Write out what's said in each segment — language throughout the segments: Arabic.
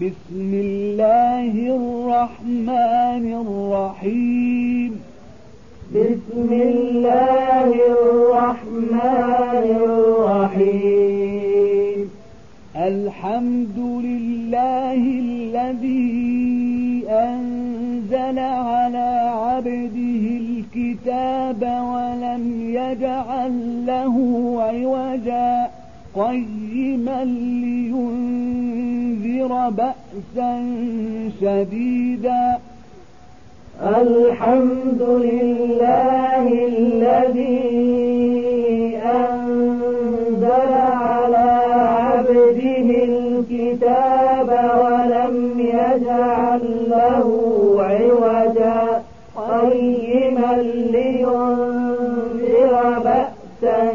بسم الله الرحمن الرحيم. بسم الله الرحمن الرحيم. الحمد لله الذي أنزل على عبده الكتاب ولم يجعل له عوجا قيما لينذر بأسا شديدا. الحمد لله الذي أنزل على عبده الكتاب ولم يجعل له عوجا. قيما لينذر بأسا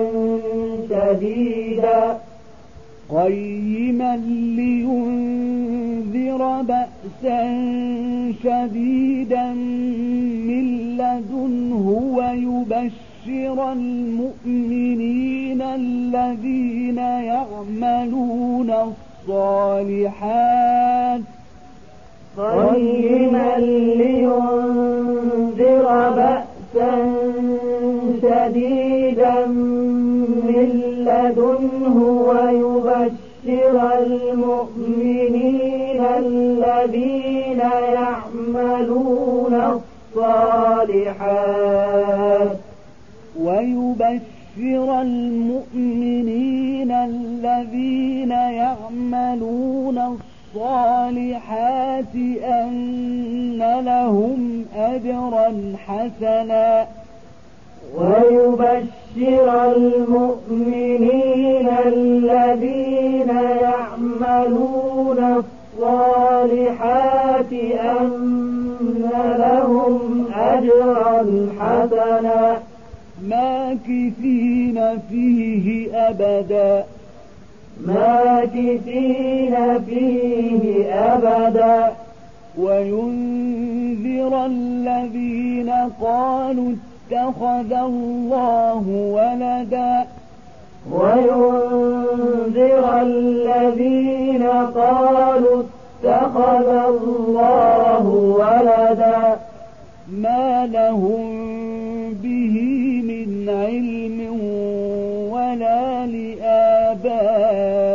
شديدا. قيما لينذر بأسا شديدا من لدنه ويبشر المؤمنين الذين يعملون الصالحات قيما لينذر بأسا شديدا من لدنه ويبشر المؤمنين الذين يعملون الصالحات. ويبشر المؤمنين الذين يعملون الصالحات أن لهم أجرا حسنا. ويبشر المؤمنين الذين يعملون الصالحات أن لهم أجرا حسنا. ماكثين فيه أبدا. ماكثين فيه أبدا. وينذر الذين قالوا اتخذ الله ولدا. وينذر الذين قالوا اتخذ الله ولدا ما لهم به من علم ولا لآبائهم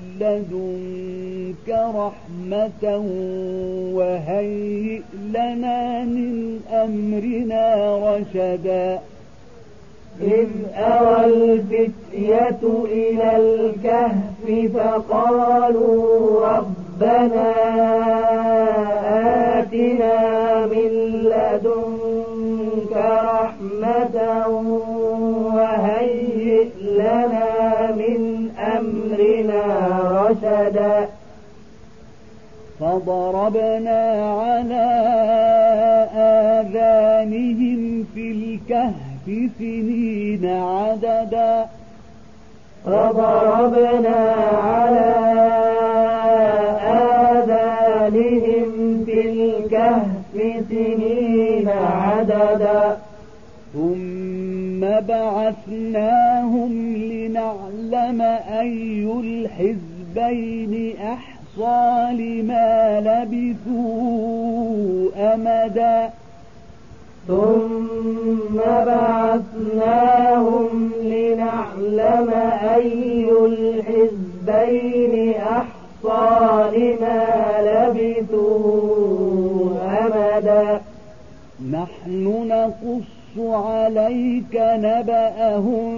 لدنك رحمة وهيئ لنا من أمرنا رشدا. إذ أوى الفتية إلى الكهف فقالوا فضربنا على آذانهم في الكهف سنين عددا. فضربنا على آذانهم في الكهف سنين عددا. ثم بعثناهم لنعلم أي الحزبين أحصى لما لبثوا أمدا. ثم بعثناهم لنعلم أي الحزبين أحصى لما لبثوا أمدا. نحن نقص عليك نبأهم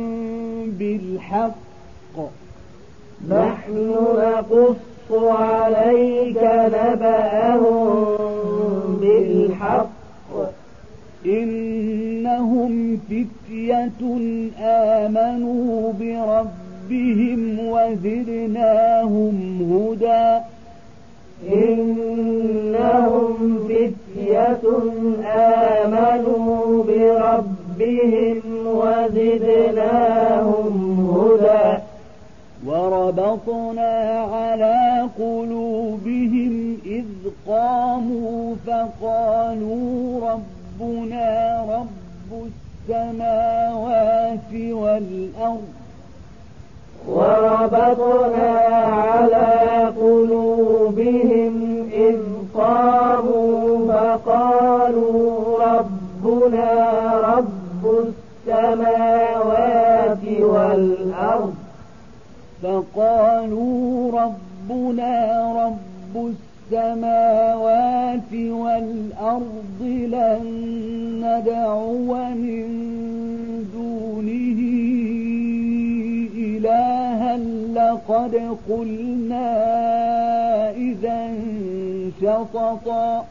بالحق. نحن نقص عليك نبأهم بالحق. إنهم فتية آمنوا بربهم وزدناهم هدى. إنهم فتية آمنوا بربهم وزدناهم هدى. وربطنا على قلوبهم إذ قاموا فقالوا ربنا رب السماوات والأرض وربطنا على قلوبهم إذ قاموا فقالوا ربنا رب السماوات والأرض فقالوا ربنا رب السماوات والأرض لن ندعو من دونه إلها لقد قلنا إذا شططا.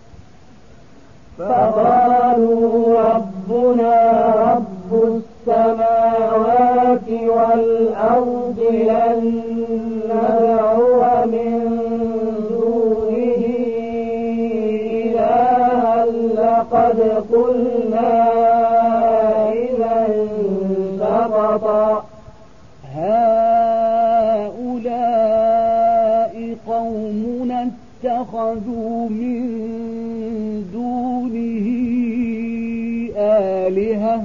فقالوا ربنا رب السماوات والأرض لن ندعو من دونه إلها لقد قلنا إذا شططا هؤلاء قومنا اتخذوا من دونه آلهة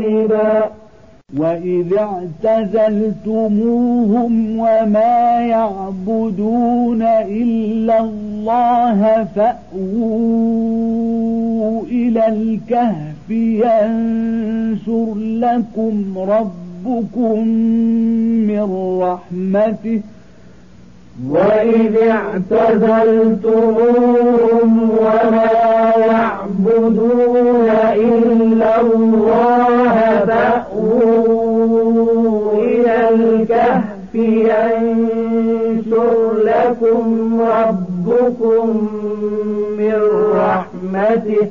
كذبا وإذ اعتزلتموهم وما يعبدون إلا الله فأووا إلى الكهف ينشر لكم ربكم من رحمته وإذ اعتزلتموهم وما يعبدون إلا الله فأووا إلى الكهف ينشر لكم ربكم من رحمته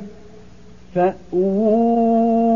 فأووا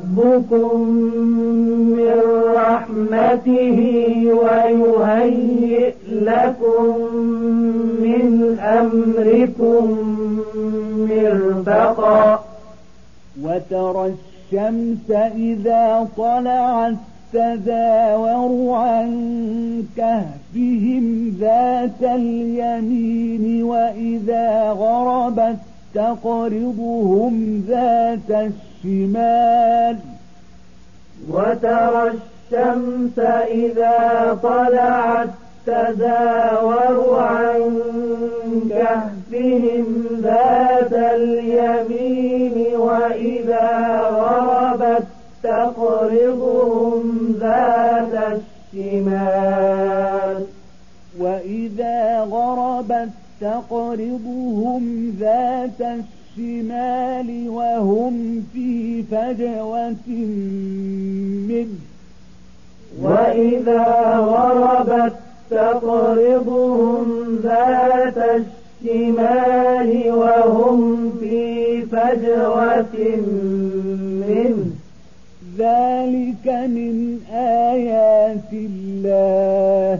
من رحمته ويهيئ لكم من أمركم مرفقا وترى الشمس إذا طلعت تزاوروا عن كهفهم ذات اليمين وإذا غربت تقرضهم ذات الشمال. وترى الشمس إذا طلعت تزاور عن كهفهم ذات اليمين وإذا غربت تقرضهم ذات الشمال. وإذا غربت تقرضهم ذات الشمال وهم في فجوة منه. وإذا غربت تقرضهم ذات الشمال وهم في فجوة منه. ذلك من آيات الله.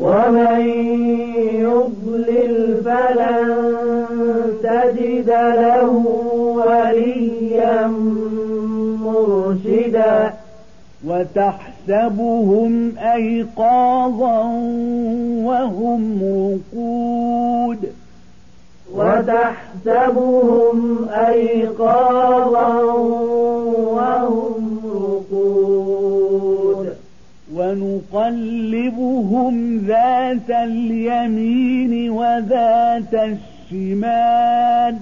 ومن يضلل فلن تجد له وليا مرشدا. وتحسبهم أيقاظا وهم رقود. وتحسبهم أيقاظا وهم رقود. ونقلبهم ذات اليمين وذات الشمال.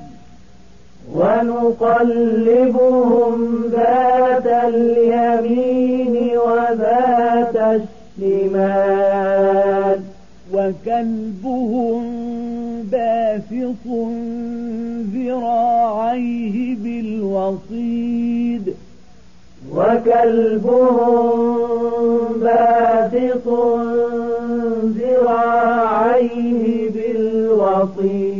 ونقلبهم ذات اليمين وذات الشمال. وكلبهم باسط ذراعيه بالوصيد. وكلبهم باسط ذراعيه بالوصيد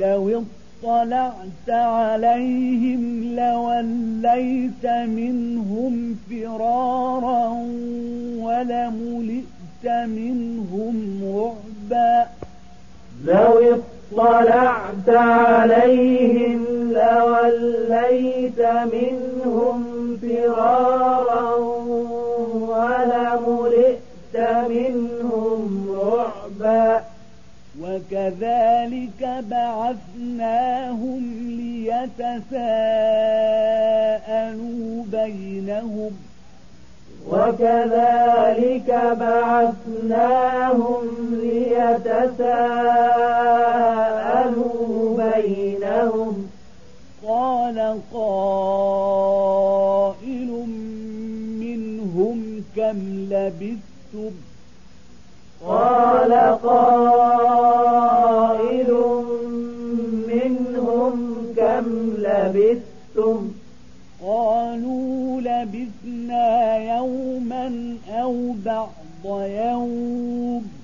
لو اطلعت عليهم لوليت منهم فرارا ولملئت منهم رعبا. لو اطلعت عليهم لوليت منهم فرارا ولملئت منهم رعبا وكذلك بعثناهم ليتساءلوا بينهم وكذلك بعثناهم ليتساءلوا بينهم قال قائل منهم كم لبثتم؟ قال قائل منهم كم لبثتم؟ قالوا لبثنا يوما أو بعض يوم.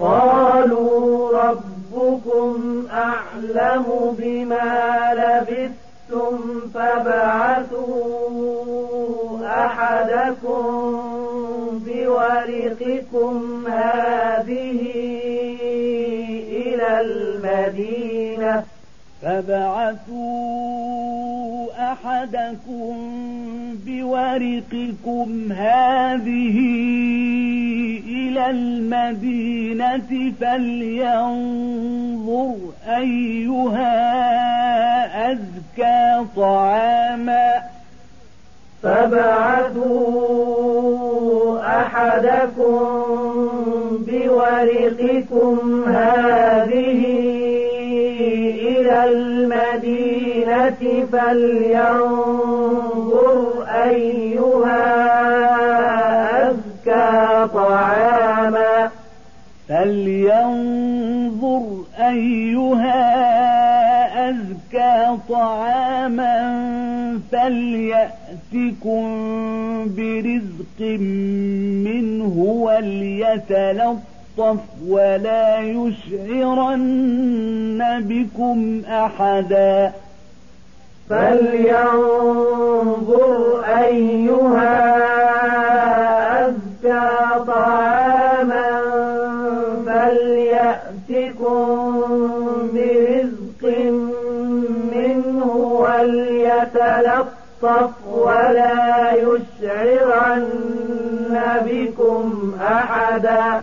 قالوا ربكم أعلم بما لبثتم فابعثوا أحدكم بورقكم هذه إلى المدينة فابعثوا أحدكم بورقكم هذه إلى المدينة فلينظر أيها أزكى طعاما فابعثوا أحدكم بورقكم هذه إلى المدينة فلينظر أيها أزكى طعاما. فلينظر أيها أزكى طعاما فليأتكم برزق منه وليتلطف ولا يشعرن بكم أحدا. فلينظر أيها أزكى طعاما فليأتكم برزق منه وليتلطف ولا يشعرن بكم أحدا.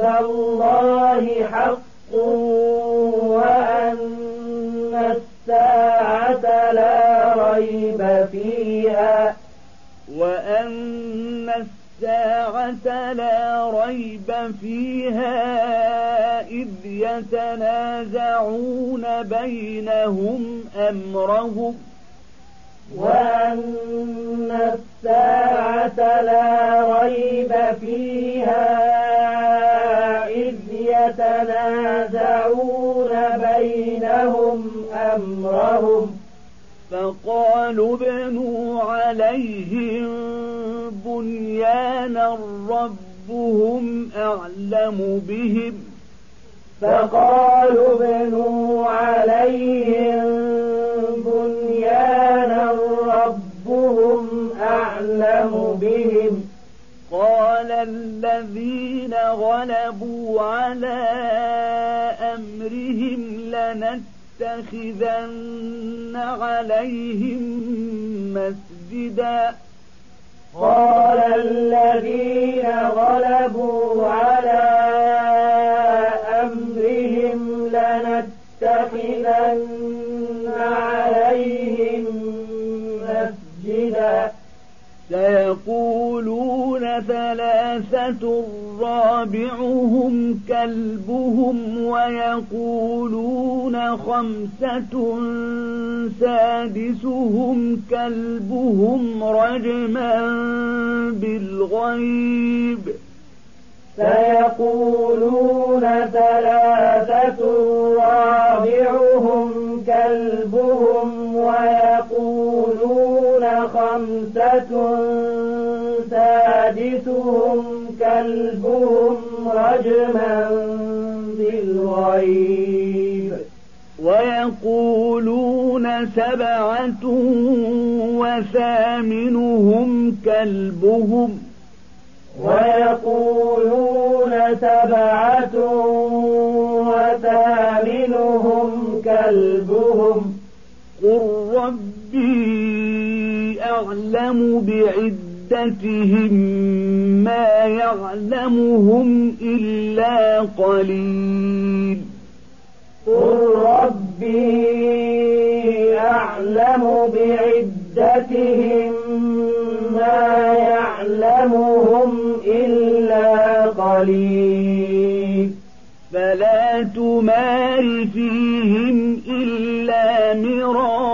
الله حق وأن الساعة لا ريب فيها. وأن الساعة لا ريب فيها إذ يتنازعون بينهم أمرهم وأن الساعة لا ريب فيها إذ يتنازعون بينهم أمرهم فقالوا ابنوا عليهم بنيانا ربهم أعلم بهم فقالوا ابنوا عليهم بنيانا ربهم أعلم بهم. قال الذين غلبوا على أمرهم لنتخذن عليهم مسجدا. قال الذين غلبوا على أمرهم لنتخذن عليهم سيقولون ثلاثة رابعهم كلبهم ويقولون خمسة سادسهم كلبهم رجما بالغيب. سيقولون ثلاثة رابعهم كلبهم ويقولون خمسة سادسهم كلبهم رجما بالغيب ويقولون سبعة وثامنهم كلبهم ويقولون سبعة وثامنهم كلبهم قل ربي أعلم بعدتهم ما يعلمهم إلا قليل. قل ربي أعلم بعدتهم ما يعلمهم إلا قليل. فلا تمار فيهم إلا مراء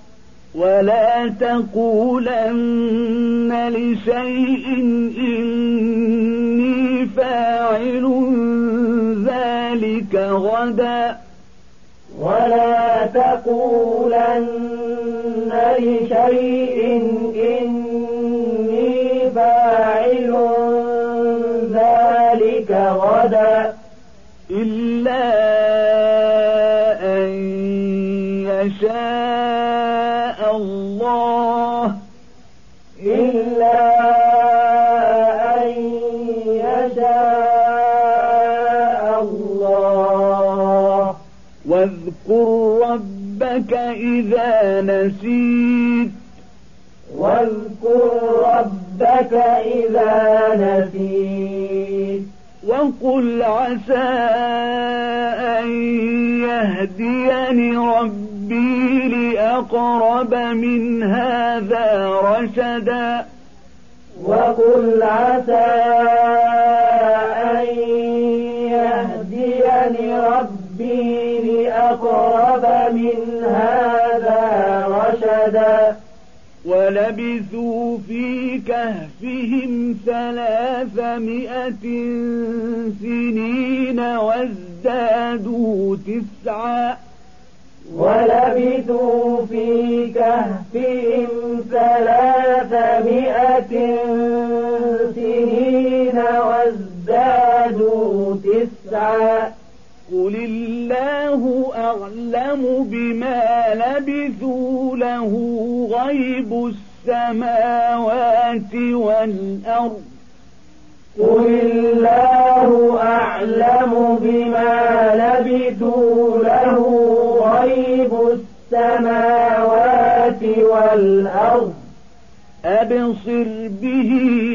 ولا تقولن لشيء إني فاعل ذلك غدا. ولا تقولن لشيء إني فاعل ذلك غدا. إلا أن يشاء الله إلا أن يشاء الله. واذكر ربك إذا نسيت. واذكر ربك إذا نسيت. وقل عسى أن يهديني ربي لأقرب من هذا رشدا. وقل عسى أن يهديني ربي لأقرب من هذا رشدا. ولبثوا في كهفهم ثلاثمائة سنين وازدادوا تسعا. ولبثوا في كهفهم ثلاثمائة سنين وازدادوا تسعا. قل الله أعلم بما لبثوا له غيب السماوات والأرض. قل الله أعلم بما لبثوا له غيب السماوات والأرض أبصر به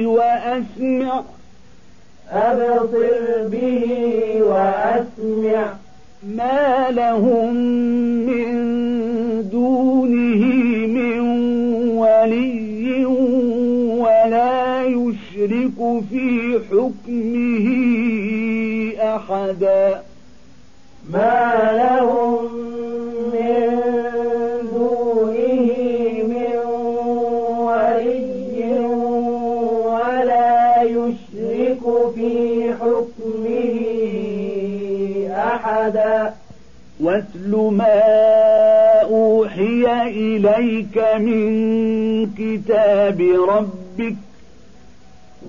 وأسمع أبصر به وأسمع ما لهم من يشرك في حكمه أحدا. ما لهم من دونه من ولي ولا يشرك في حكمه أحدا. واتل ما أوحي إليك من كتاب ربك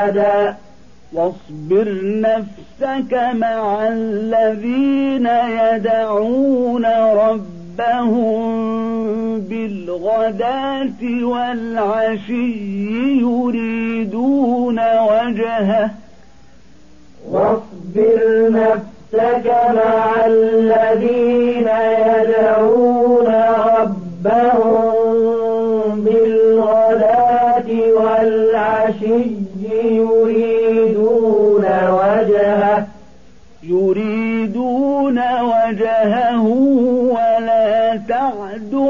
ملتحدا واصبر نفسك مع الذين يدعون ربهم بالغداة والعشي يريدون وجهه. واصبر نفسك مع الذين يدعون ربهم بالغداة والعشي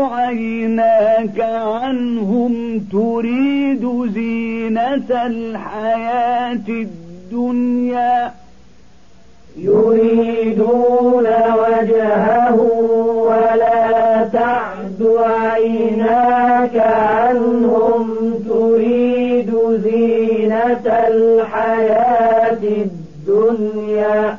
عيناك عنهم تريد زينة الحياة الدنيا. يريدون وجهه ولا تعد عيناك عنهم تريد زينة الحياة الدنيا.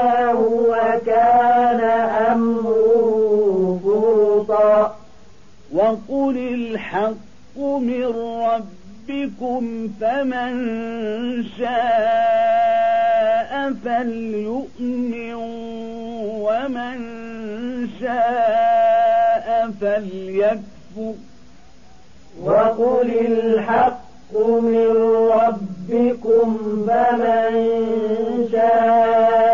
فرطا وقل الحق من ربكم فمن شاء فليؤمن ومن شاء فليكفر. وقل الحق من ربكم فمن شاء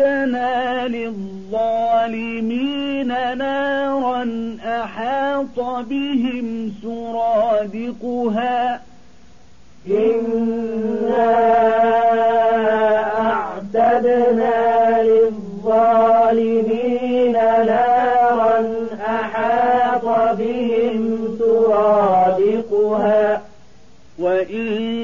أعتدنا للظالمين نارا أحاط بهم سرادقها. إنا أعتدنا للظالمين نارا أحاط بهم سرادقها. وإن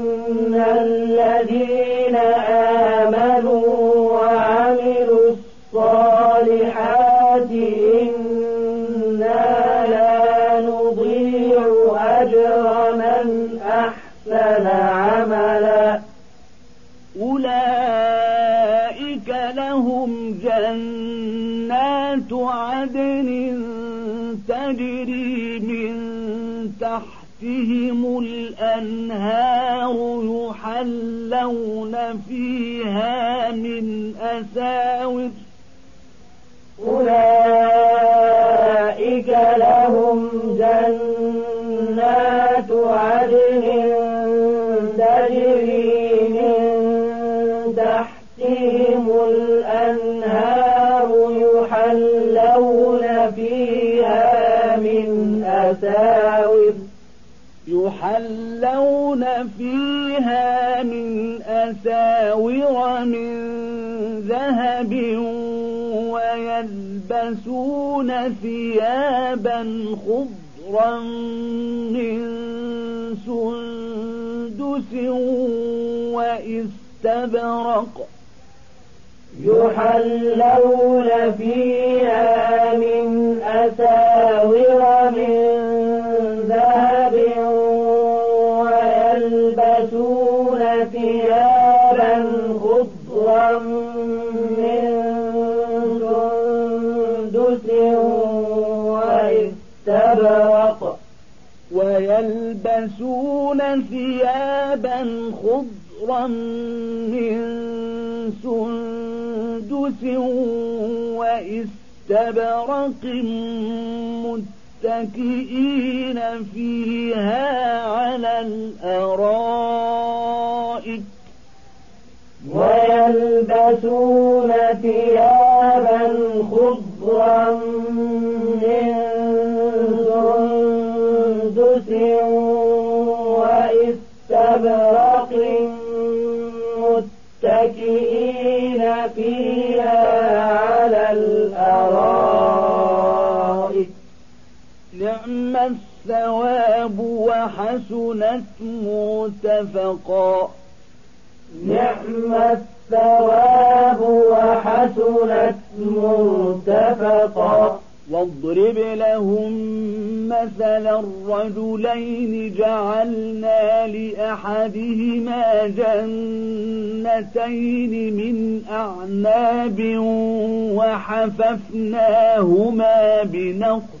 الذين آمنوا وعملوا الصالحات إنا لا نضيع أجر من أحسن عملا أولئك لهم جنات عدن تحتهم الأنهار يحلون فيها من أساور أولئك لهم جنات عدن تجري من تحتهم الأنهار يحلون فيها من أساور يحلون فيها من أساور من ذهب ويلبسون ثيابا خضرا من سندس وإستبرق. يحلون فيها من أساور من ذهب ثيابا خضرا من سندس وإستبرق ويلبسون ثيابا خضرا من سندس وإستبرق متكئين فيها على الأرائك ويلبسون ثيابا خضرا من سندس واستبرق متكئين فيها على الأرائك نعم الثواب وحسنت مرتفقا نعم الثواب وحسنت مرتفقا واضرب لهم مثل الرجلين جعلنا لأحدهما جنتين من أعناب وحففناهما بنخل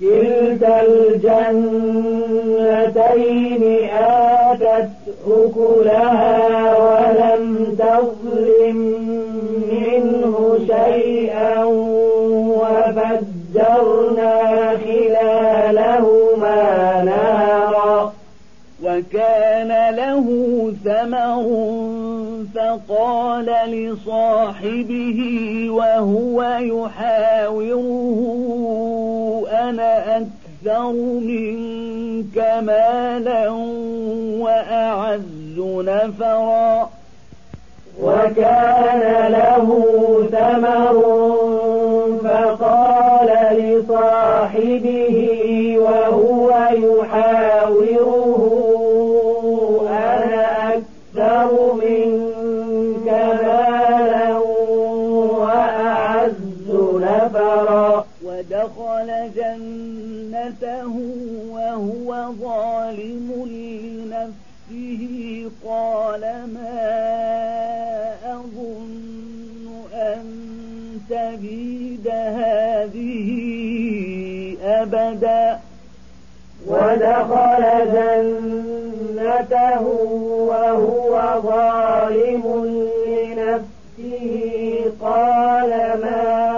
كلتا الجنتين آتت أكلها ولم تظلم منه شيئا وفجرنا خلالهما نهرا وكان له ثمر فقال لصاحبه وهو يحاوره أنا أكثر منك مالا وأعز نفرا وكان له ثمر فقال لصاحبه وهو يحاوره ودخل جنته وهو ظالم لنفسه. قال ما أظن أن تبيد هذه أبدا. ودخل جنته وهو ظالم لنفسه. قال ما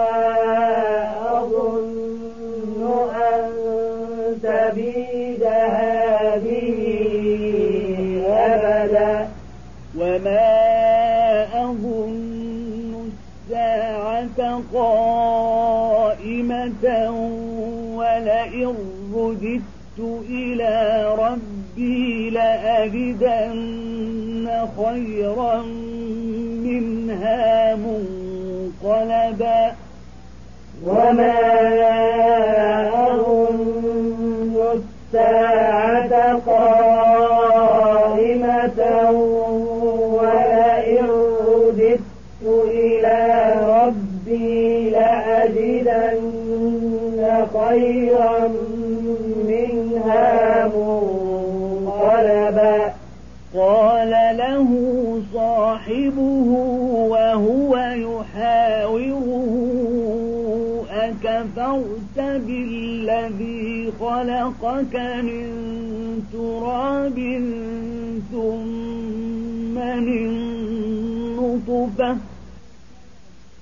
قائمة ولئن رددت إلى ربي لأجدن خيرا منها منقلبا وما أظن الساعة منها منقلبا. قال له صاحبه وهو يحاوره أكفرت بالذي خلقك من تراب ثم من نطفة؟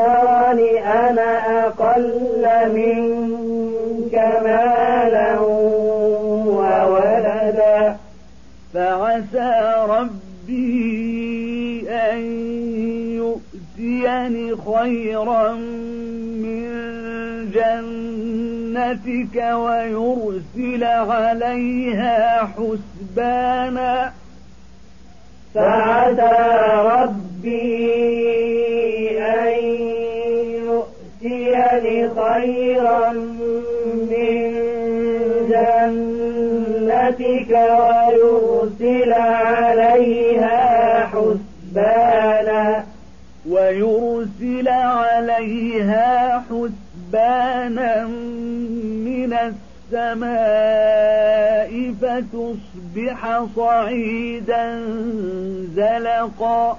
ترني أنا أقل منك مالا وولدا. فعسى ربي أن يؤتيني خيرا من جنتك ويرسل عليها حسبانا. فعسى ربي يؤتيني خيرا من جنتك ويرسل عليها حسبانا. ويرسل عليها حسبانا من السماء فتصبح صعيدا زلقا.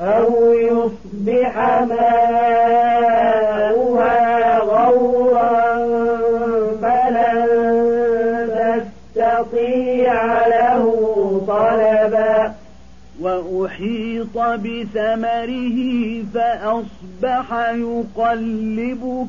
أو يصبح ماؤها غورا فلن تستطيع له طلبا. وأحيط بثمره فأصبح يقلب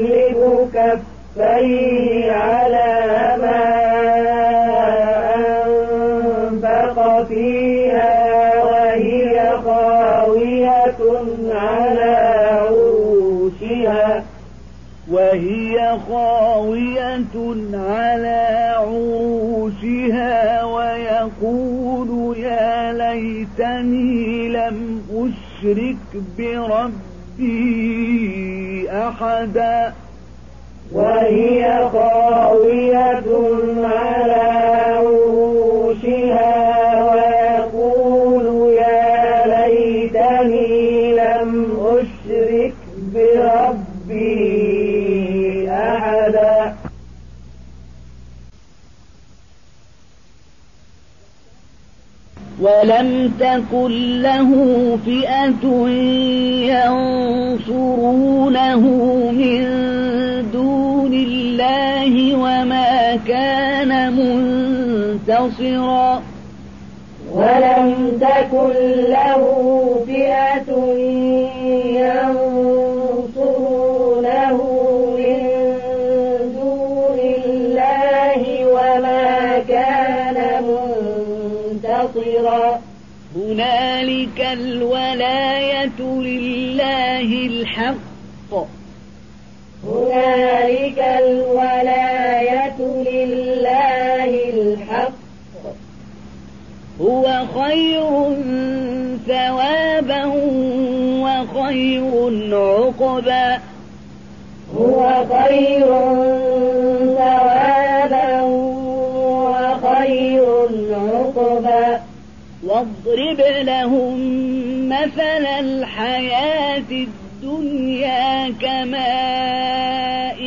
وهي خاوية على عروشها ويقول يا ليتني لم أشرك بربي أحدا. وهي خاوية على تكن له فئة ينصرونه من دون الله وما كان منتصرا. ولم تكن له فئة ينصرونه هنالك الولاية لله الحق. هنالك الولاية لله الحق. هو خير ثوابا وخير عقبا. هو خير ثوابا واضرب لهم مثل الحياة الدنيا كماء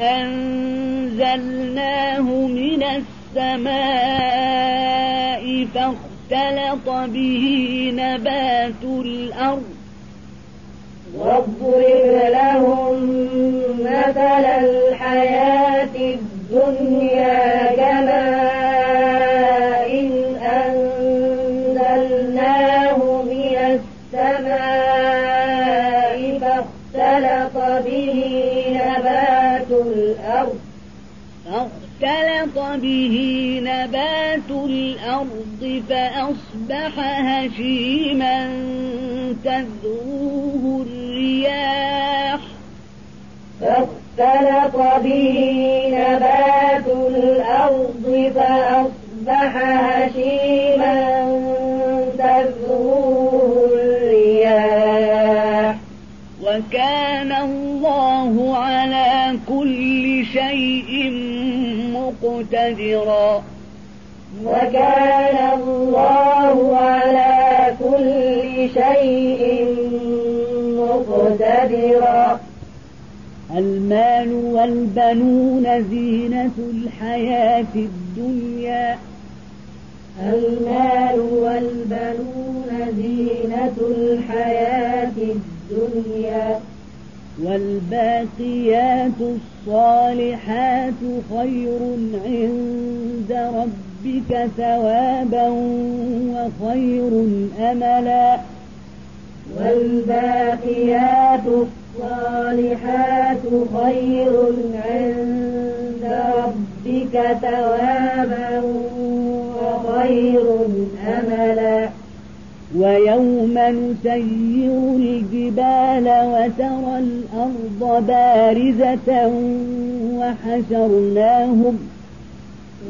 أنزلناه من السماء فاختلط به نبات الأرض. واضرب لهم مثل الحياة الدنيا كماء فاختلط به نبات الأرض فأصبح هشيما تذروه الرياح. فاختلط به نبات الأرض فأصبح هشيما تذروه الرياح. وكان الله على كل شيء مقتدرا وكان الله على كل شيء مقتدرا. المال والبنون زينة الحياة الدنيا. المال والبنون زينة الحياة الدنيا. والباقيات الصالحات خير عند ربك ثوابا وخير أملا. والباقيات الصالحات خير عند ربك ثوابا وخير أملا. ويوم نسير الجبال وترى الأرض بارزة وحشرناهم.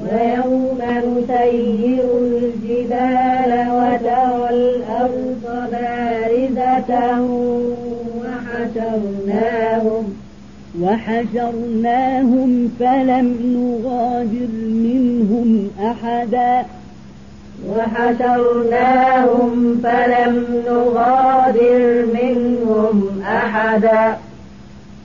ويوم نسير الجبال وترى الأرض بارزة وحشرناهم. وحشرناهم فلم نغادر منهم أحدا. وحشرناهم فلم نغادر منهم أحدا.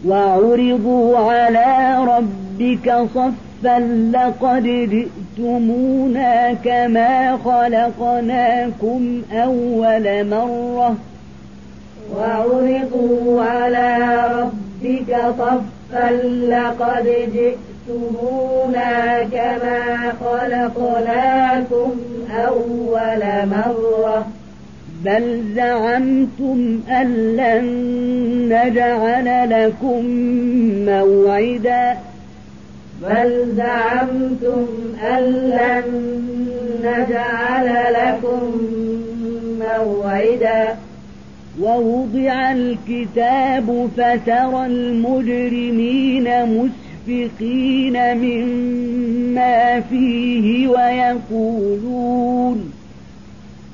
وعرضوا على ربك صفا لقد جئتمونا كما خلقناكم أول مرة. وعرضوا على ربك صفا لقد جئتمونا كما خلقناكم أول مرة. بل زعمتم أن لن نجعل لكم موعدا. بل زعمتم أن لن نجعل لكم موعدا. ووضع الكتاب فترى المجرمين مشفقين مما فيه ويقولون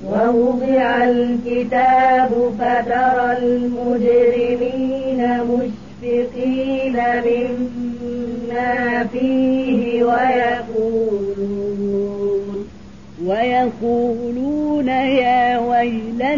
ووضع الكتاب فترى المجرمين مشفقين مما فيه ويقولون ويقولون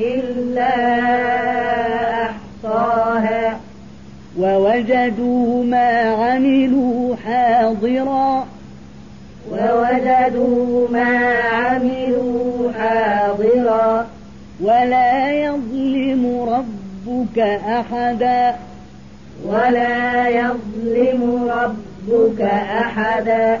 إلا أحصاها. ووجدوا ما عملوا حاضرا. ووجدوا ما عملوا حاضرا. ولا يظلم ربك أحدا. ولا يظلم ربك أحدا.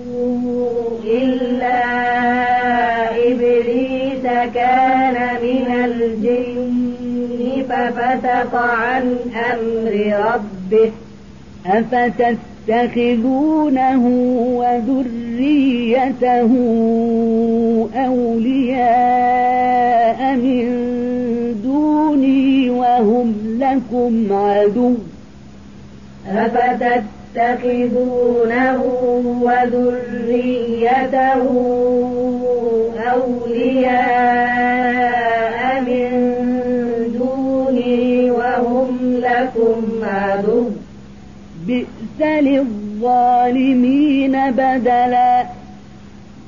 إلا إبليس كان من الجن ففسق عن أمر ربه أفتتخذونه وذريته أولياء من دوني وهم لكم عدو أفتتخذونه وذريته أولياء من دوني وهم لكم عدو. بئس للظالمين بدلا.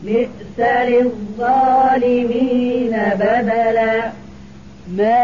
بئس للظالمين بدلا. ما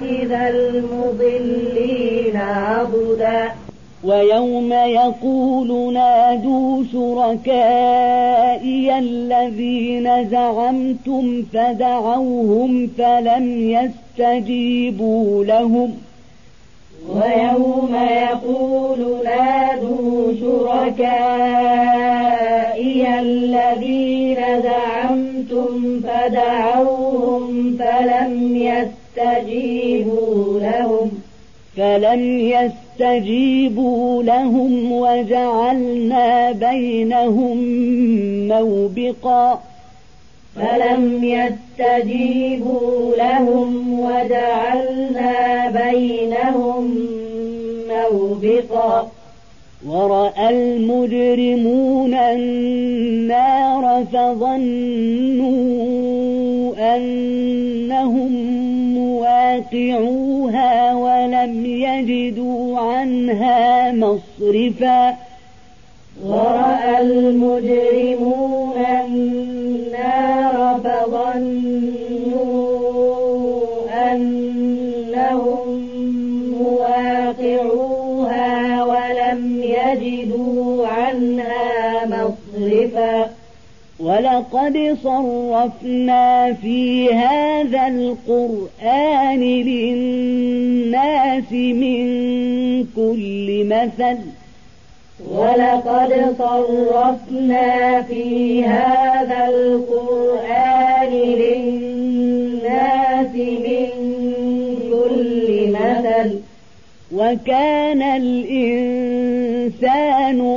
متخذ المضلين عضدا. ويوم يقول نادوا شركائي الذين زعمتم فدعوهم فلم يستجيبوا لهم. ويوم يقول نادوا شركائي الذين زعمتم فدعوهم فلم يستجيبوا لهم. فلم يستجيبوا لهم وجعلنا بينهم موبقا. فلم يستجيبوا لهم وجعلنا بينهم موبقا. ورأى المجرمون النار فظنوا أنهم مواقعوها ولم يجدوا عنها مصرفا ورأى المجرمون النار فظنوا أنهم مواقعوها ولم يجدوا عنها مصرفا ولقد صرفنا في هذا القرآن للناس من كل مثل. ولقد صرفنا في هذا القرآن للناس من كل مثل. وكان الإنسان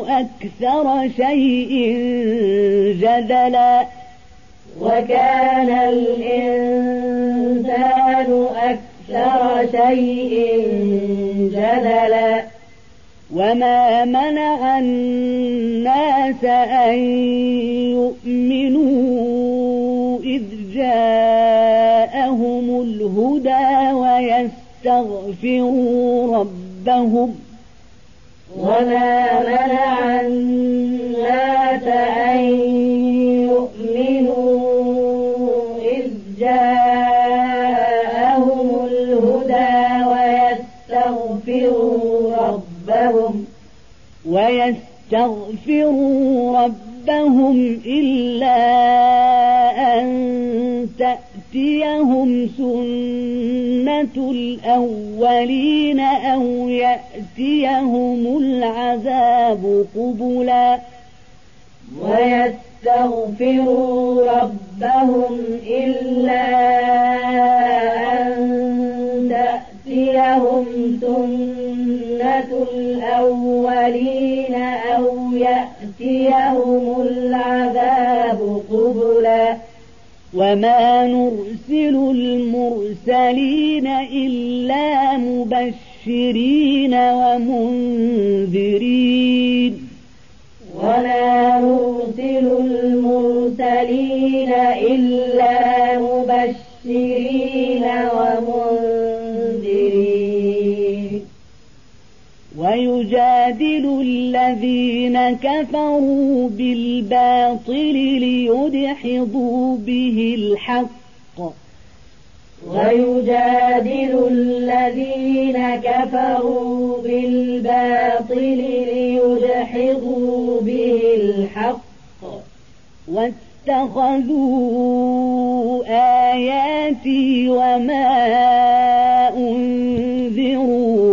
أكثر شيء جدلا. وكان الإنسان أكثر شيء جدلا. وما منع الناس أن يؤمنوا إذ جاءهم الهدى واستغفروا ربهم وما منع الناس أن يؤمنوا إذ جاءهم الهدى ويستغفروا ربهم ويستغفروا ربهم إلا أن تأتي تأتيهم سنة الأولين أو يأتيهم العذاب قبلا. ويستغفروا ربهم إلا أن تأتيهم سنة الأولين أو يأتيهم العذاب قبلا. وما نرسل المرسلين إلا مبشرين ومنذرين ولا نرسل المرسلين إلا مبشرين ومنذرين ويجادل الذين كفروا بالباطل ليدحضوا به الحق. ويجادل الذين كفروا بالباطل ليدحضوا به الحق. واتخذوا آياتي وما أنذروا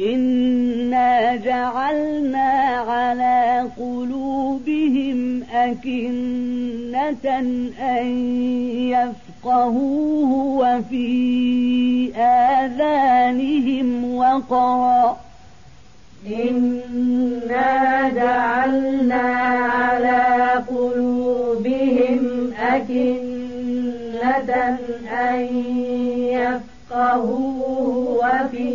إنا جعلنا على قلوبهم أكنة أن يفقهوه وفي آذانهم وقرا إنا جعلنا على قلوبهم أكنة أن يفقهوه وفي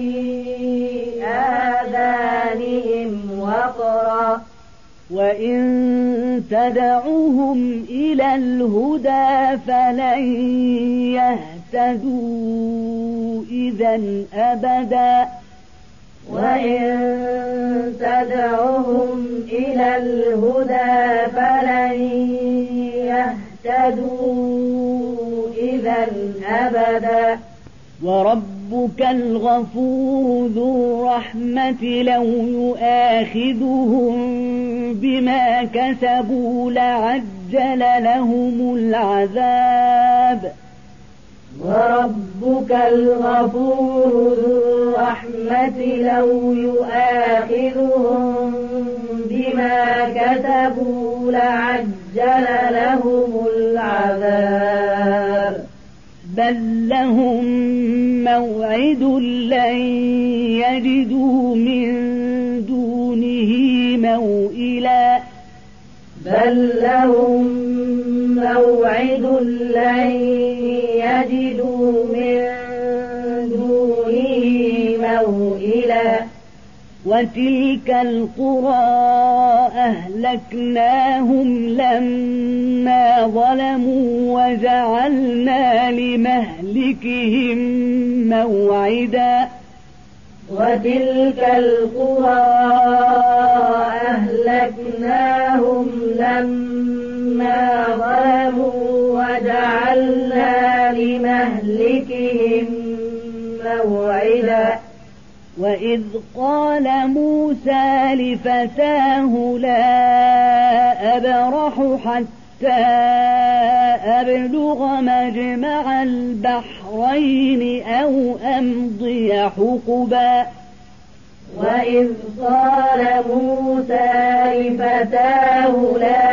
آذانهم وقرا وإن تدعوهم إلى الهدى فلن يهتدوا إذا أبدا وإن تدعوهم إلى الهدى فلن يهتدوا إذا أبدا وربك الغفور ذو الرحمة لو يؤاخذهم بما كسبوا لعجل لهم العذاب. وربك الغفور ذو الرحمة لو يؤاخذهم بما كسبوا لعجل لهم العذاب. بل لهم موعد لن يجدوا من دونه موئلا بل لهم موعد لن يجدوا من وتلك القرى أهلكناهم لما ظلموا وجعلنا لمهلكهم موعدا. وتلك القرى أهلكناهم لما ظلموا وجعلنا لمهلكهم موعدا. وإذ قال موسى لفتاه لا أبرح حتى أبلغ مجمع البحرين أو أمضي حقبا وإذ قال موسى لفتاه لا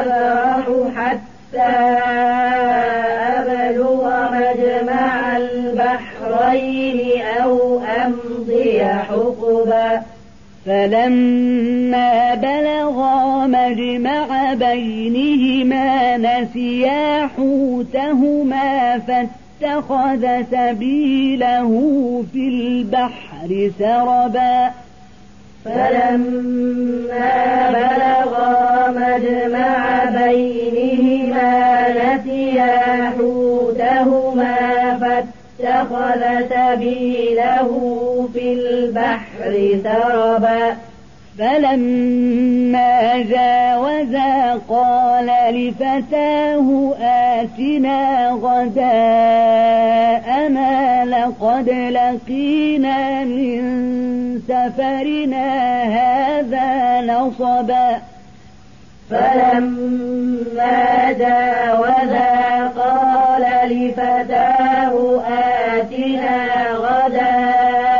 أبرح حتى الخيل أو أمضي حقبا. فلما بلغا مجمع بينهما نسيا حوتهما فاتخذ سبيله في البحر سربا. فلما بلغا مجمع بينهما نسيا حوتهما فاتخذ سبيله في البحر سربا. فلما جاوزا قال لفتاه آتنا غداءنا لقد لقينا من سفرنا هذا نصبا. فلما جاوزا قال لفتاه آتنا غداءنا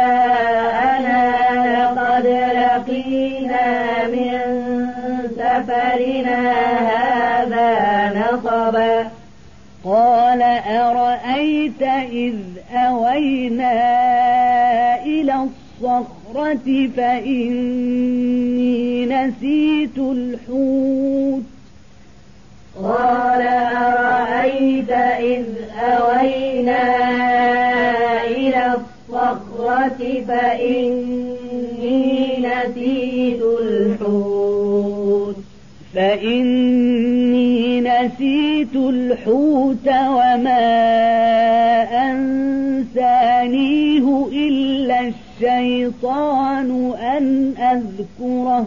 لقد لقينا من سفرنا هذا نصبا. قال أرأيت إذ أوينا إلى الصخرة فإني نسيت الحوت. قال أرأيت إذ أوينا إلى الصخرة فإني نسيت الحوت. فإني نسيت الحوت وما أنسانيه إلا الشيطان أن أذكره.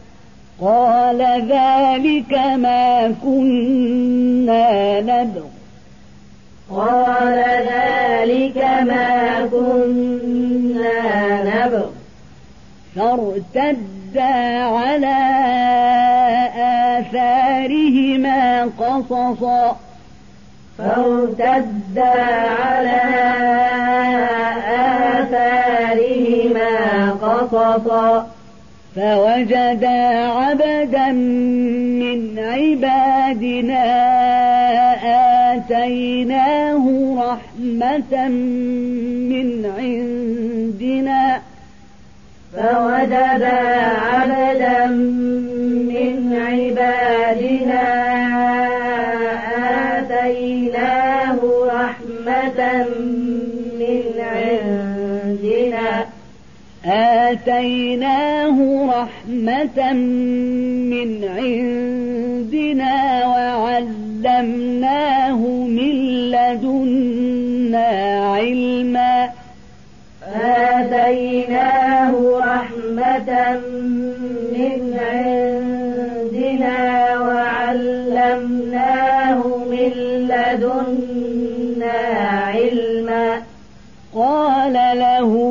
قال ذلك ما كنا نبغ قال ذلك ما كنا نبغ فارتدا على آثارهما قصصا. فارتدا على آثارهما قصصا. فوجدا عبدا من عبادنا آتيناه رحمة من عندنا. فوجدا عبدا من عبادنا آتيناه رحمة من آتيناه رحمة من عندنا وعلمناه من لدنا علما. آتيناه رحمة من عندنا وعلمناه من لدنا علما. قال له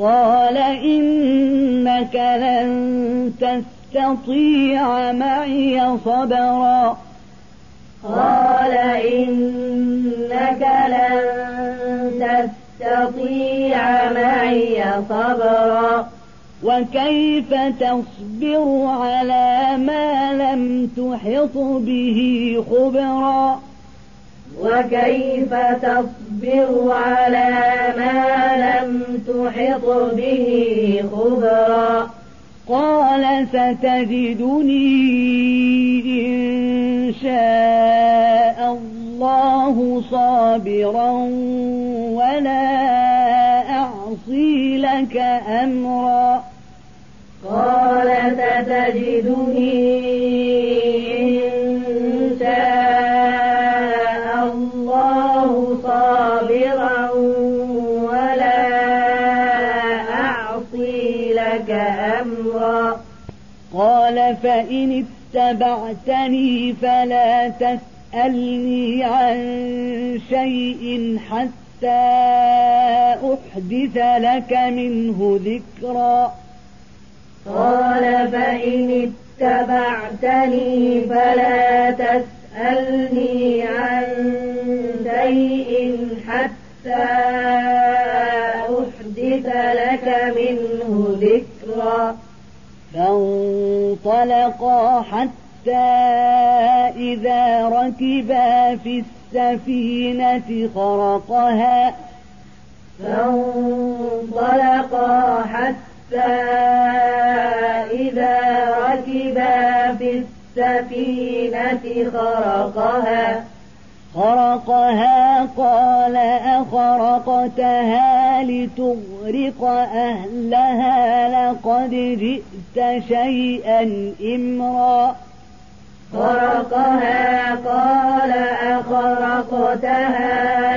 قال إنك لن تستطيع معي صبرا. قال إنك لن تستطيع معي صبرا. وكيف تصبر على ما لم تحط به خبرا؟ وكيف تصبر على ما لم تحط به خبرا؟ قال ستجدني إن شاء الله صابرا ولا أعصي لك أمرا. قال ستجدني فإن اتبعتني فلا تسألني عن شيء حتى أحدث لك منه ذكرا. قال فإن اتبعتني فلا تسألني عن شيء حتى أحدث لك منه ذكرا. فانطلقا حتى إذا ركبا في السفينة خرقها. فانطلقا حتى إذا ركبا في السفينة خرقها. خرقها قال أخرقتها لتغرق أهلها لقد جئت شيئا إمرا. خرقها قال أخرقتها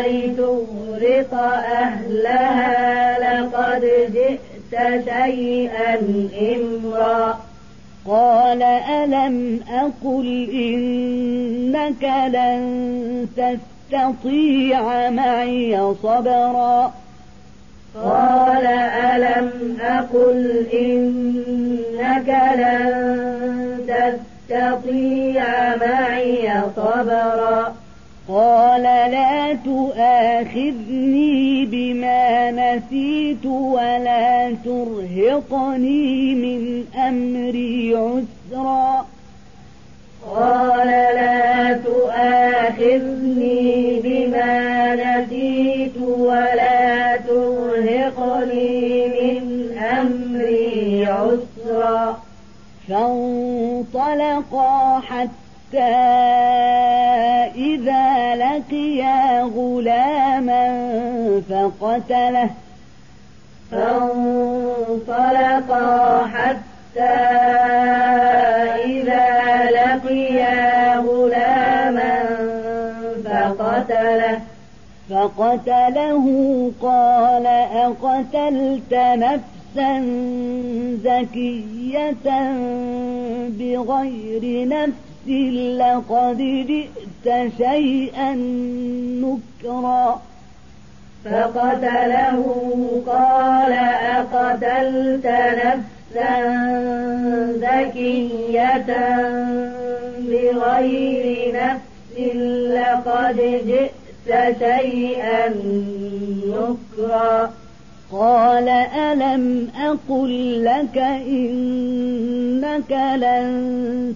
لتغرق أهلها لقد جئت شيئا إمرا. قال ألم أقل إنك لن تستطيع معي صبرا قال ألم أقل إنك لن تستطيع معي صبرا قال لا تؤاخذني بما نسيت ولا ترهقني من أمري عسرا. قال لا تؤاخذني بما نسيت ولا ترهقني من أمري عسرا. فانطلقا حتى إذا لقيا غلاما فقتله فانطلقا حتى إذا لقيا غلاما فقتله فقتله قال أقتلت نفسا زكية بغير نفس لقد جئت شيئا نكرا. فقتله قال أقتلت نفسا زكية بغير نفس لقد جئت شيئا نكرا. قال ألم أقل لك إنك لن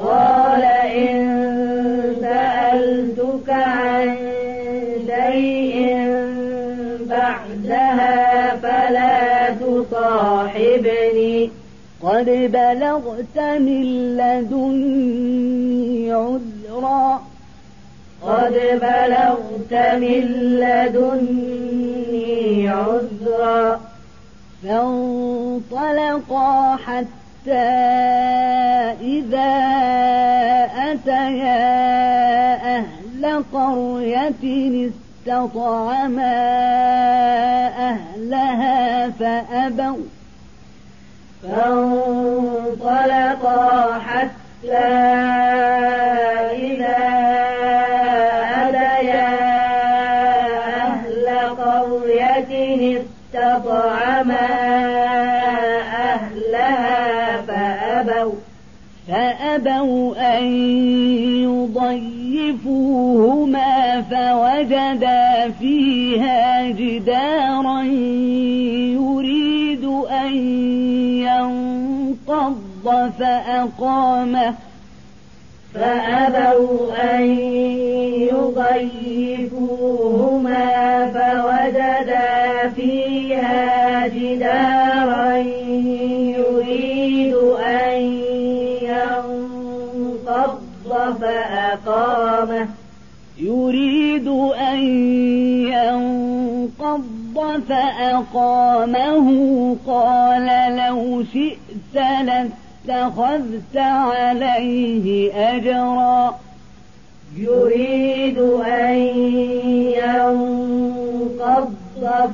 قال إن سألتك عن شيء بعدها فلا تصاحبني. قد بلغت من لدني عذرا. قد بلغت من لدني عذرا. فانطلقا حتى إذا أتيا أهل قرية استطعما أهلها فأبوا فانطلقا حتى إذا فأبوا أن يضيفوهما فوجدا فيها جدارا يريد أن ينقض فأقامه. فأبوا أن يضيفوهما فوجدا يريد أن ينقض فأقامه قال لو شئت لاتخذت عليه أجرا. يريد أن ينقض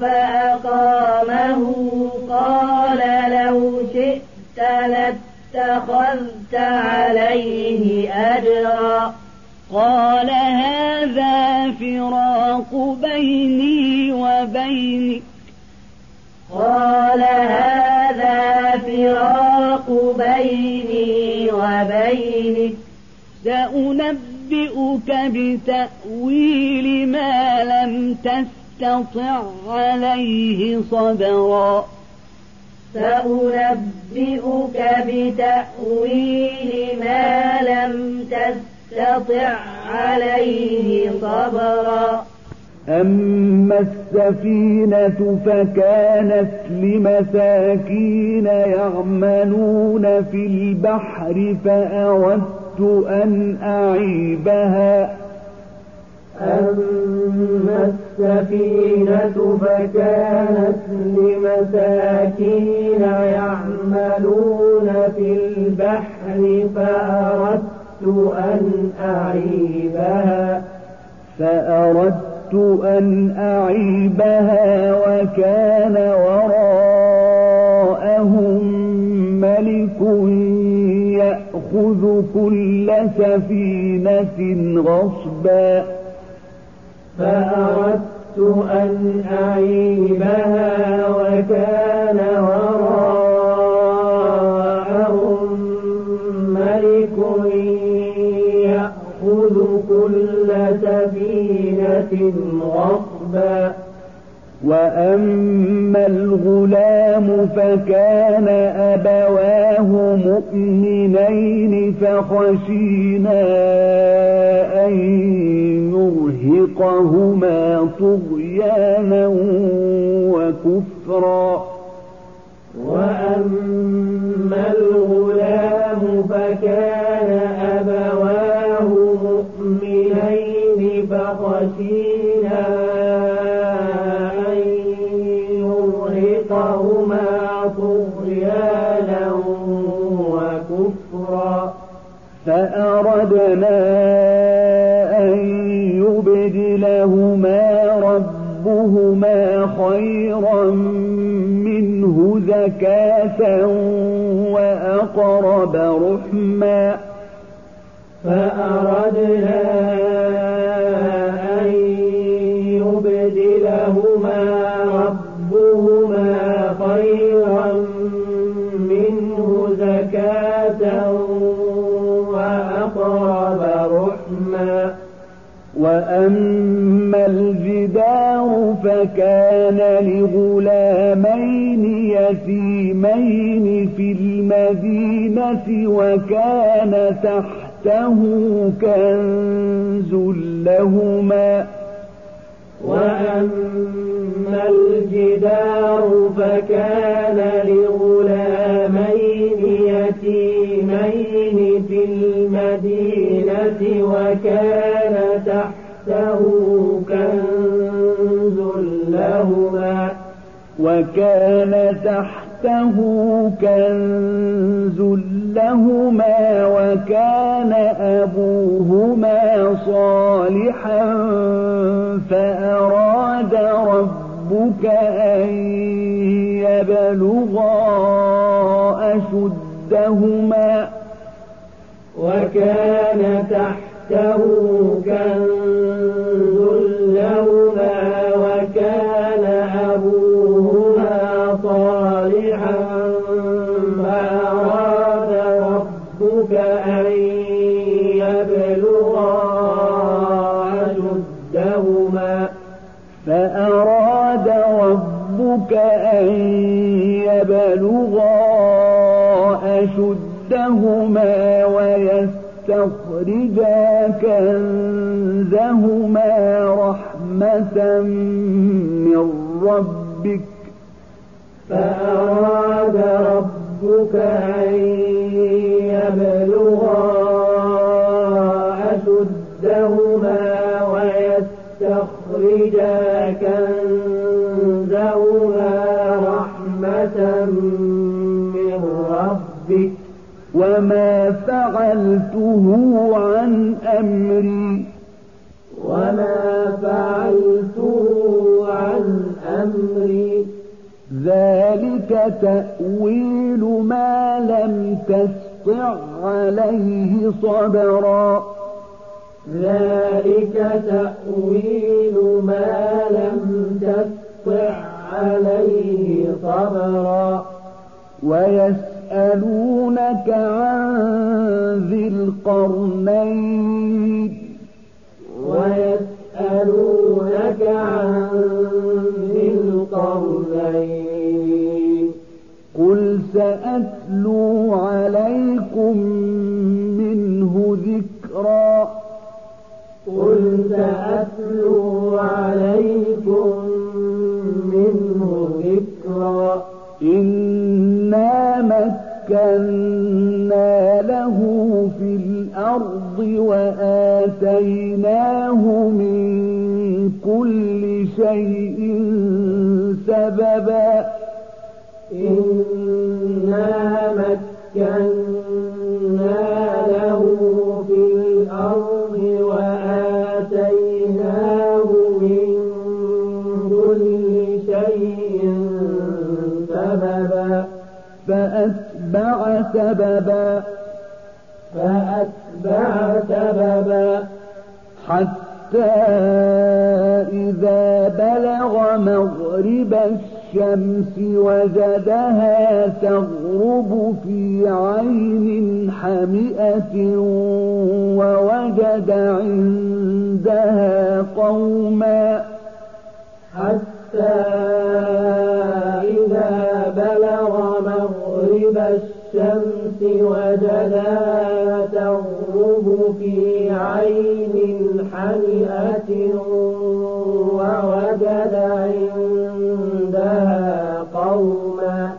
فأقامه قال لو شئت لاتخذت عليه أجرا. قال هذا فراق بيني وبينك. قال هذا فراق بيني وبينك. سأنبئك بتأويل ما لم تستطع عليه صبرا. سأنبئك بتأويل ما لم تستطع تستطع عليه صبرا. أما السفينة فكانت لمساكين يعملون في البحر فأردت أن أعيبها. أما السفينة فكانت لمساكين يعملون في البحر فأردت أن أعيبها فأردت أن أعيبها وكان وراءهم ملك يأخذ كل سفينة غصبا. فأردت أن أعيبها وكان وراءهم غصبا وأما الغلام فكان أبواه مؤمنين فخشينا أن يرهقهما طغيانا وكفرا وأما الغلام فكان أن يرهقهما طغيانا وكفرا. فأردنا أن يبدلهما ربهما خيرا منه زكاة وأقرب رحما. فأردنا وأما الجدار فكان لغلامين يتيمين في المدينة وكان تحته كنز لهما وأما الجدار فكان لغلامين يتيمين في المدينة وكان تحته كنز لهما وكان تحته كنز لهما وكان أبوهما صالحا فأراد ربك أن يبلغا أشدهما وكان تحته كنز أشدهما ويستخرجا كنزهما رحمة من ربك فأراد ربك أن يبلغا أشدهما ويستخرجا كنزهما رحمة من فعلته عن أمري. وما فعلته عن أمري. ذلك تأويل ما لم تستع عليه صبرا. ذلك تأويل ما لم تستع عليه صبرا. ويسألونك عن ذي القرنين ويسألونك عن ذي القرنين قل سأتلو عليكم منه ذكرا قل سأتلو عليكم مكنا له في الأرض وآتيناه من كل شيء سببا. إنا مكنا فأتبع سببا فأتبع سببا حتى إذا بلغ مغرب الشمس وجدها تغرب في عين حمئة ووجد عندها قوما حتى الشمس وجدها تغرب في عين حمئة ووجد عندها قوما.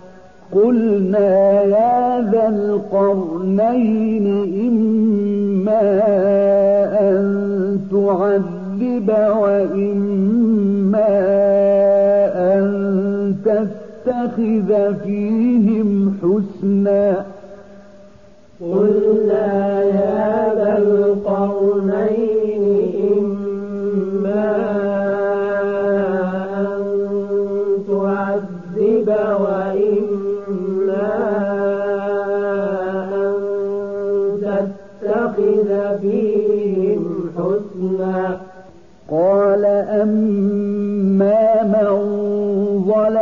قلنا يا ذا القرنين إما أن تعذب وإما تتخذ فيهم حسنا. قلنا يا ذا القرنين إما أن تعذب وإما أن تتخذ فيهم حسنا. قال أما من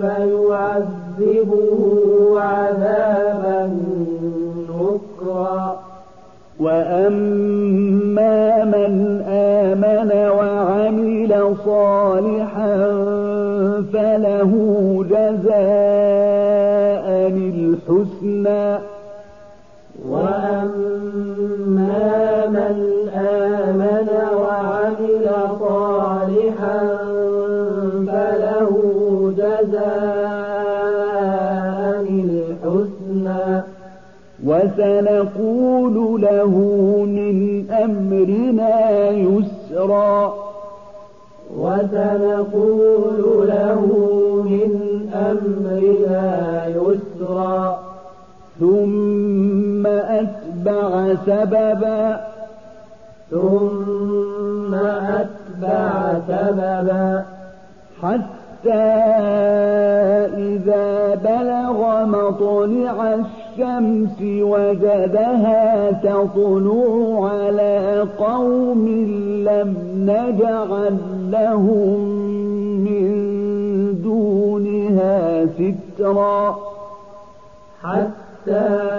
فيعذبه عذابا نكرا. وأما من آمن وعمل صالحا فله جزاء الحسنى. وسنقول له من أمرنا يسرا. وسنقول له من أمرنا يسرا. ثم أتبع سببا. ثم أتبع سببا. حتى إذا بلغ مطلع الشمس وجدها تطلع على قوم لم نجعل لهم من دونها سترا. حتى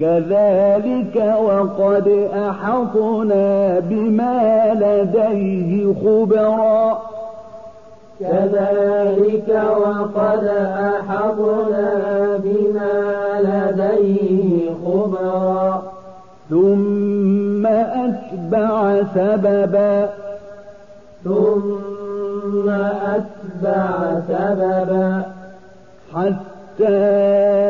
كذلك وقد أحطنا بما لديه خبرا. كذلك وقد أحطنا بما لديه خبرا. ثم أتبع سببا. ثم أتبع سببا. حتى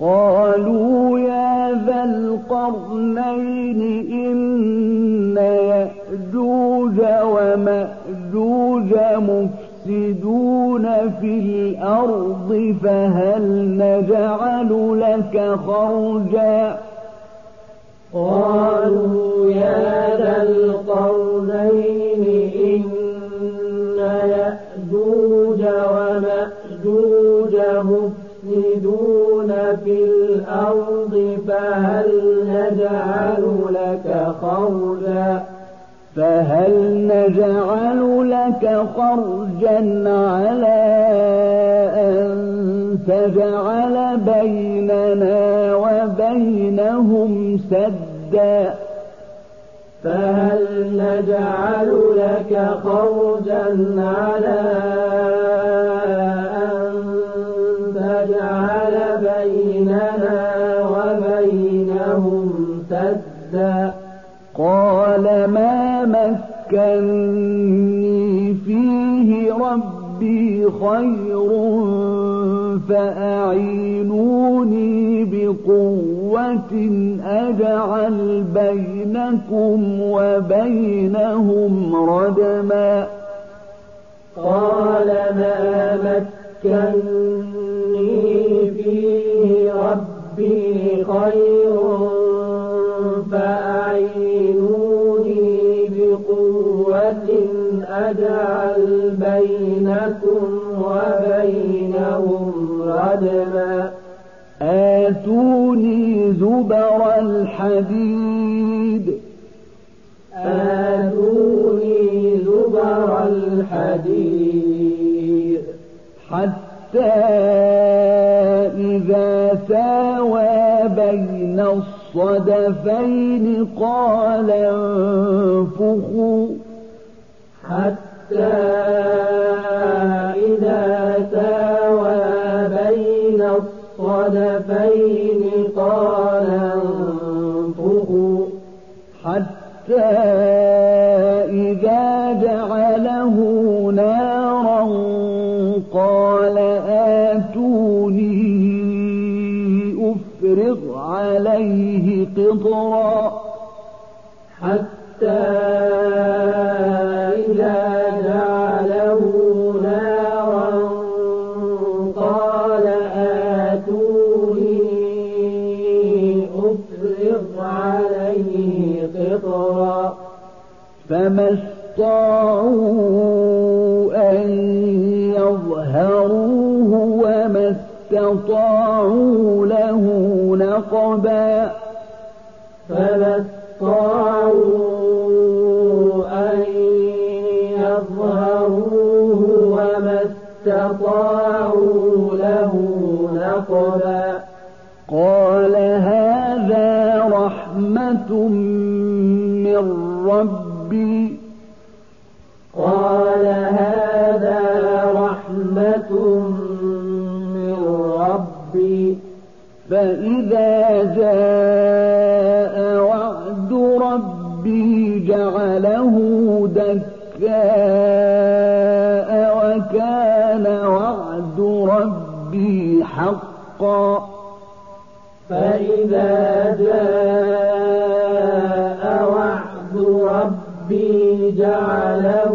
قالوا يا ذا القرنين إن يأجوج ومأجوج مفسدون في الأرض فهل نجعل لك خرجا؟ قالوا يا ذا القرنين إن يأجوج ومأجوج مفسدون في الأرض فهل نجعل لك خرجا؟ فهل نجعل لك خرجا على أن تجعل بيننا وبينهم سدا؟ فهل نجعل لك خرجا على مكني فيه ربي خير فأعينوني بقوة أجعل بينكم وبينهم ردما قال ما مكني فيه ربي خير أجعل بينكم وبينهم ردما آتوني زبر الحديد. آتوني زبر الحديد. حتى إذا ساوى بين الصدفين قال انفخوا. حتى إذا ساوى بين الصدفين قال انفخوا. حتى إذا جعله نارا قال آتوني أفرغ عليه قطرا. حتى استطاعوا أن يظهروه وما استطاعوا له نقبا. فما استطاعوا أن يظهروه وما استطاعوا له نقبا. قال هذا رحمة من ربي. فإذا جاء وعد ربي جعله دكاء وكان وعد ربي حقا. فإذا جاء وعد ربي جعله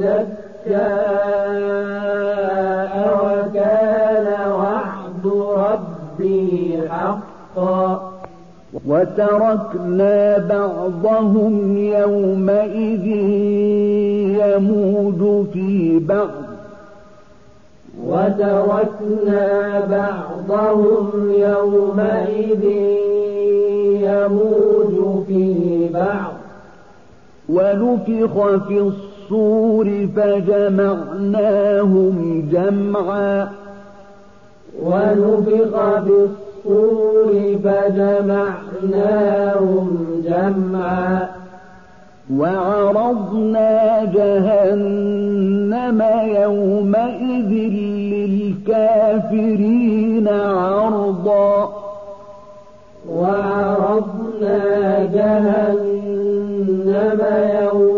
دكاء وتركنا بعضهم يومئذ يموج في بعض. وتركنا بعضهم يومئذ يموج في بعض. ونفخ في الصور فجمعناهم جمعا. ونفخ في الصور فجمعناهم جمعا وعرضنا جهنم يومئذ للكافرين عرضا وعرضنا جهنم يومئذ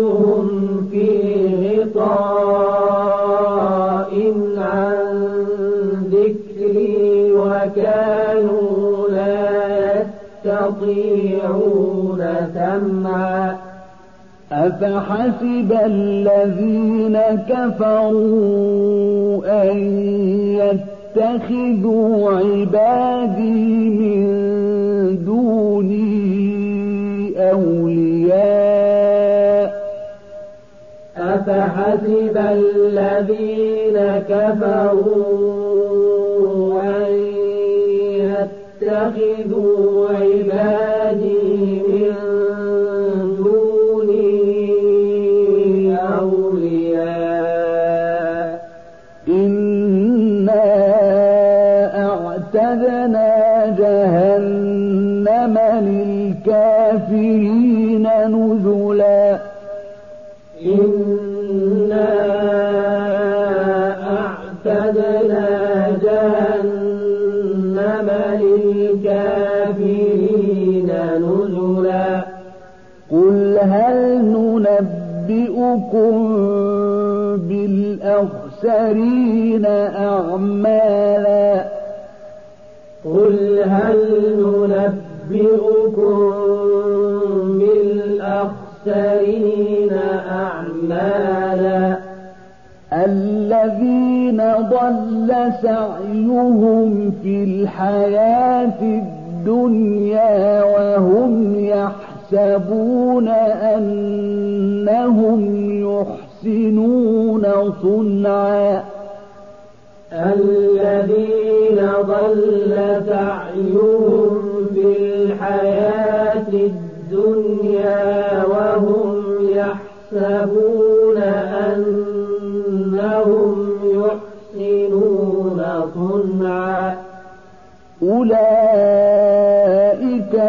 يستطيعون سمعا. أفحسب الذين كفروا أن يتخذوا عبادي من دوني أولياء. أفحسب الذين كفروا يتخذوا عبادي من دوني أولياء إنا أعتدنا جهنم للكافرين ننبئكم بالأخسرين أعمالا. قل هل ننبئكم بالأخسرين أعمالا؟ الذين ضل سعيهم في الحياة الدنيا وهم يحسبون أنهم يحسنون صنعا. الذين ضل سعيهم في الحياة الدنيا وهم يحسبون أنهم يحسنون صنعا. أولئك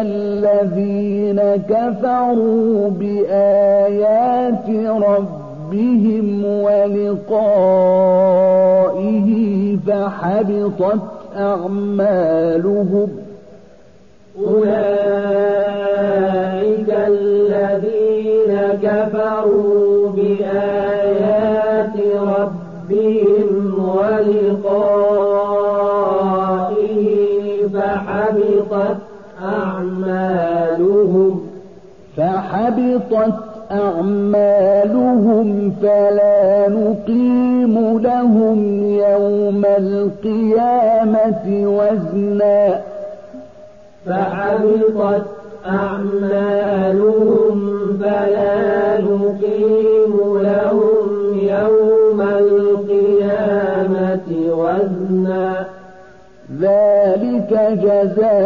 الذين كفروا بآيات ربهم ولقائه فحبطت أعمالهم. أولئك الذين كفروا بآيات ربهم ولقائه فحبطت أعمالهم فلا نقيم لهم يوم القيامة وزنا. فحبطت أعمالهم فلا نقيم لهم يوم القيامة وزنا. ذلك جزاؤهم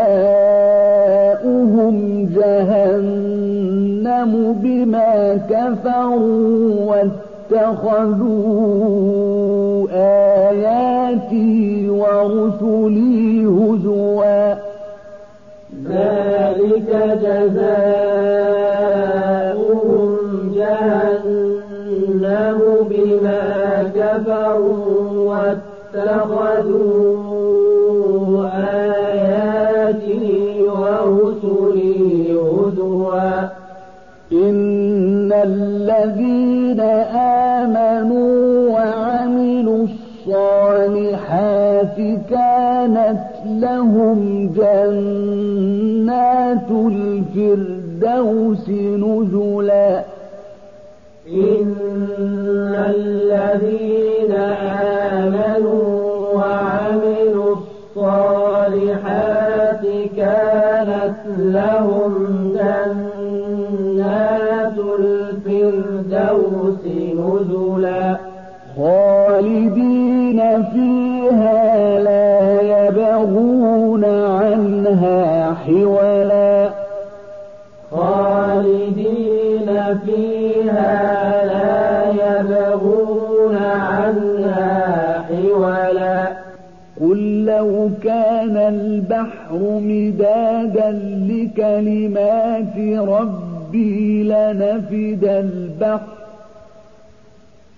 جهنم. بما كفروا واتخذوا آياتي ورسلي هزوا. ذلك جزاؤهم جهنم بما كفروا واتخذوا الذين آمنوا وعملوا الصالحات كانت لهم جنات الفردوس نزلا. إن الذين فيها لا يبغون عنها حولا. خالدين فيها لا يبغون عنها حولا. قل لو كان البحر مدادا لكلمات ربي لنفد البحر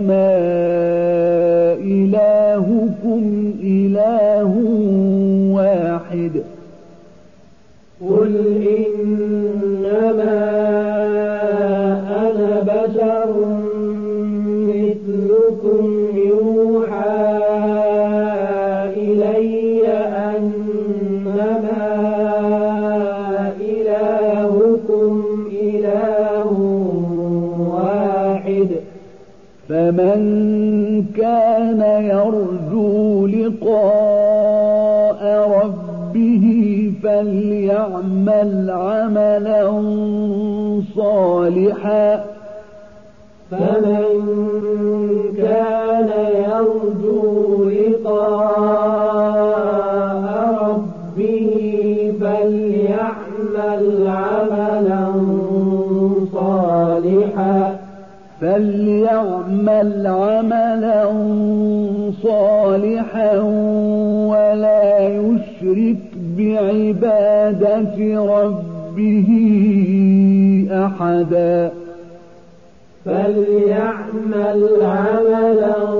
إلهكم فمن كان يرجو لقاء ربه فليعمل عملا صالحا. فمن كان يرجو لقاء فليعمل عملا صالحا ولا يشرك بعبادة ربه أحدا فليعمل عملا